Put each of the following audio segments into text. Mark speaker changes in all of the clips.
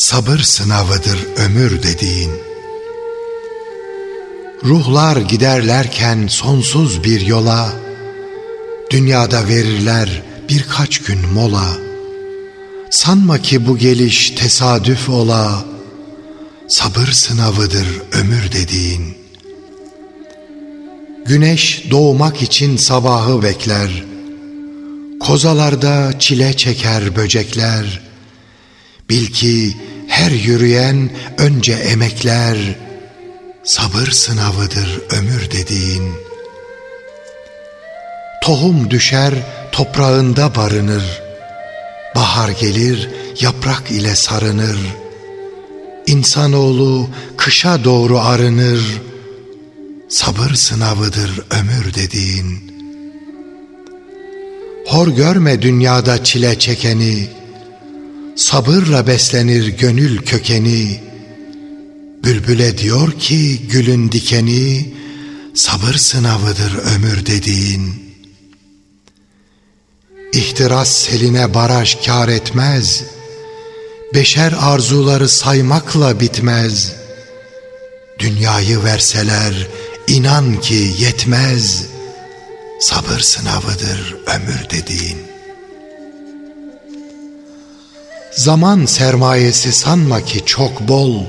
Speaker 1: sabır sınavıdır ömür dediğin. Ruhlar giderlerken sonsuz bir yola, dünyada verirler birkaç gün mola. Sanma ki bu geliş tesadüf ola, sabır sınavıdır ömür dediğin. Güneş doğmak için sabahı bekler, kozalarda çile çeker böcekler. Bil ki her yürüyen önce emekler, sabır sınavıdır ömür dediğin. Tohum düşer toprağında barınır, bahar gelir yaprak ile sarınır. İnsanoğlu kışa doğru arınır, sabır sınavıdır ömür dediğin. Hor görme dünyada çile çekeni, sabırla beslenir gönül kökeni. Bülbüle diyor ki gülün dikeni, sabır sınavıdır ömür dediğin. İhtiras seline baraj kar etmez, beşer arzuları saymakla bitmez. Dünyayı verseler inan ki yetmez, sabır sınavıdır ömür dediğin. Zaman sermayesi sanma ki çok bol,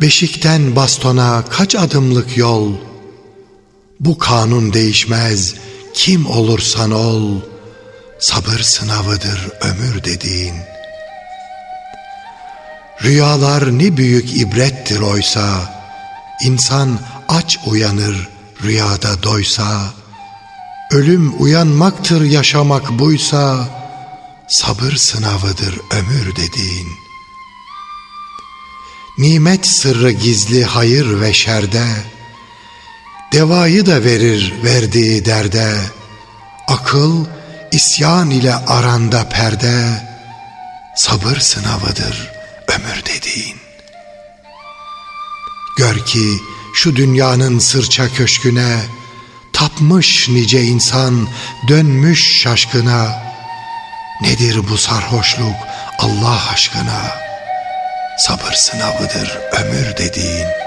Speaker 1: Beşikten bastona kaç adımlık yol, Bu kanun değişmez, kim olursan ol, Sabır sınavıdır ömür dediğin. Rüyalar ne büyük ibrettir oysa, İnsan aç uyanır rüyada doysa, Ölüm uyanmaktır yaşamak buysa, Sabır sınavıdır ömür dediğin. Nimet sırrı gizli hayır ve şerde, Devayı da verir verdiği derde, Akıl isyan ile aranda perde, Sabır sınavıdır ömür dediğin. Gör ki şu dünyanın sırça köşküne, Tapmış nice insan dönmüş şaşkına, Nedir bu sarhoşluk Allah aşkına? Sabır sınavıdır ömür dediğin.